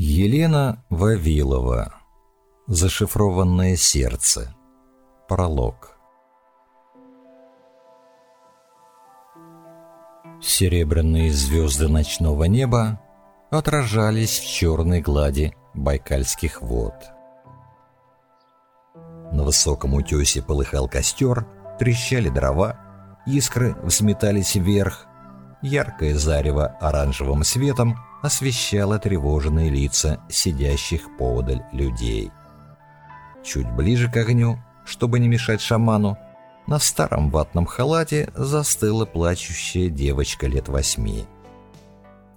Елена Вавилова. Зашифрованное сердце. Пролог. Серебряные звезды ночного неба отражались в черной глади байкальских вод. На высоком утесе полыхал костер, трещали дрова, искры взметались вверх, яркое зарево оранжевым светом освещало тревоженные лица сидящих поодаль людей. Чуть ближе к огню, чтобы не мешать шаману, на старом ватном халате застыла плачущая девочка лет восьми.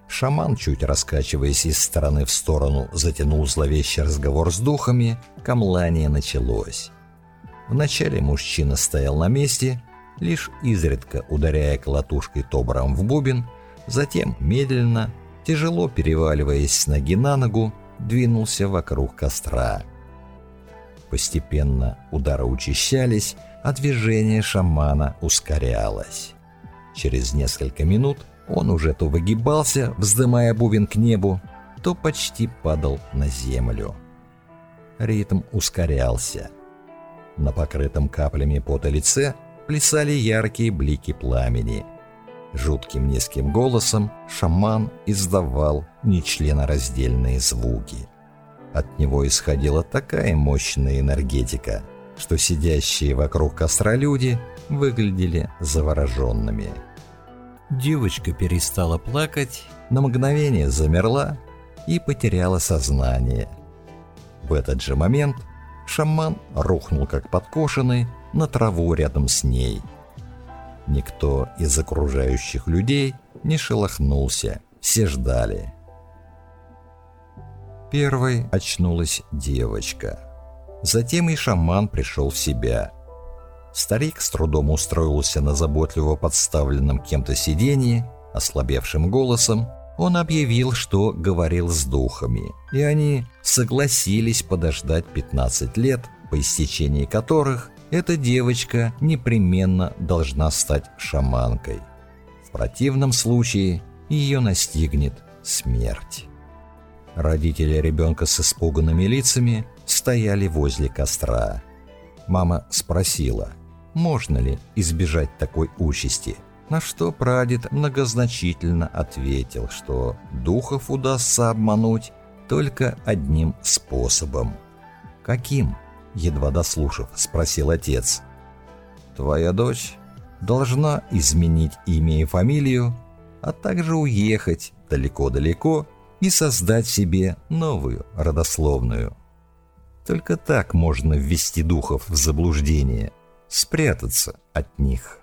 Шаман, чуть раскачиваясь из стороны в сторону, затянул зловещий разговор с духами, камлание началось. Вначале мужчина стоял на месте, лишь изредка ударяя колотушкой тобром в бубен, затем медленно, тяжело переваливаясь с ноги на ногу, двинулся вокруг костра. Постепенно удары учащались, а движение шамана ускорялось. Через несколько минут он уже то выгибался, вздымая бубен к небу, то почти падал на землю. Ритм ускорялся. На покрытом каплями пота лице плясали яркие блики пламени. Жутким низким голосом шаман издавал нечленораздельные звуки. От него исходила такая мощная энергетика, что сидящие вокруг костра люди выглядели завороженными. Девочка перестала плакать, на мгновение замерла и потеряла сознание. В этот же момент шаман рухнул как подкошенный на траву рядом с ней. Никто из окружающих людей не шелохнулся, все ждали. Первой очнулась девочка. Затем и шаман пришел в себя. Старик с трудом устроился на заботливо подставленном кем-то сиденье, ослабевшим голосом он объявил, что говорил с духами, и они согласились подождать 15 лет, по истечении которых эта девочка непременно должна стать шаманкой. В противном случае ее настигнет смерть. Родители ребенка с испуганными лицами стояли возле костра. Мама спросила, можно ли избежать такой участи, на что прадед многозначительно ответил, что духов удастся обмануть только одним способом. «Каким?» — едва дослушав, спросил отец. «Твоя дочь должна изменить имя и фамилию, а также уехать далеко-далеко и создать себе новую родословную. Только так можно ввести духов в заблуждение, спрятаться от них.